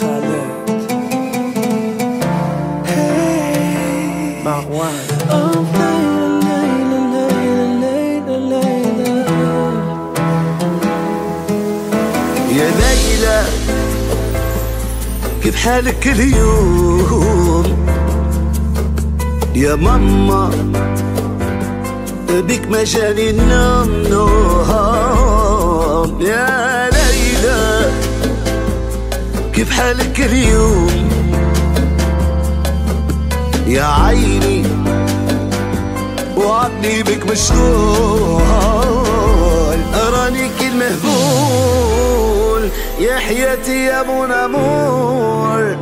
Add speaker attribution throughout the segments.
Speaker 1: خالد مروان
Speaker 2: يا ليلى كيف حالك اليوم يا ماما بك ما جاني النوم نوم يا كيف حالك اليوم؟ يا عيني وعدني بك مشغول. أراني كل مهبول. يا حياتي يا منى مول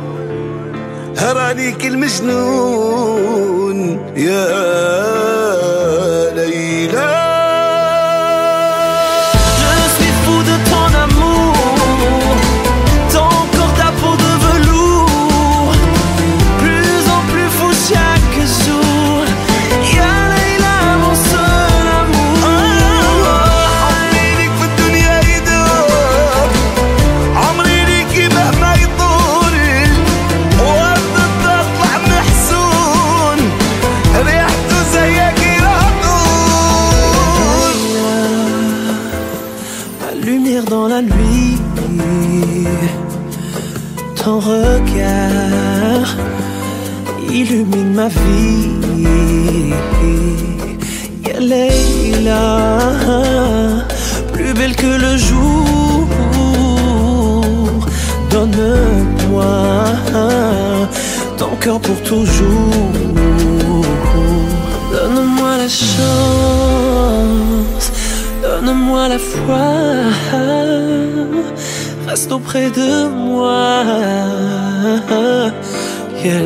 Speaker 2: كل مجنون. يا
Speaker 3: ton regard illumine ma vie. Ya Leila, plus belle que le jour, donne-moi ton cœur pour toujours. Donne-moi la chance, donne-moi la foi, reste auprès de moi. Ya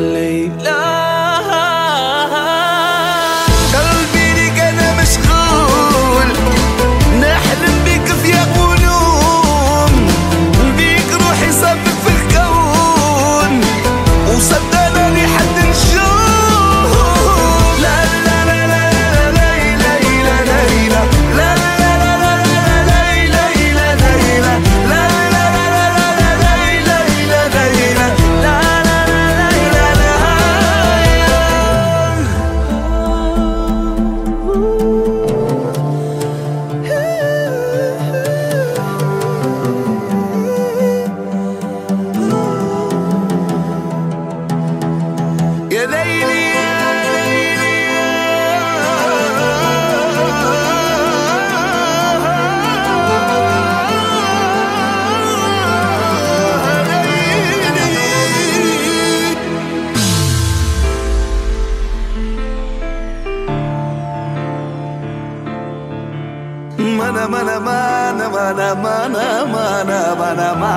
Speaker 2: மன மன மான மன மன மன மன மா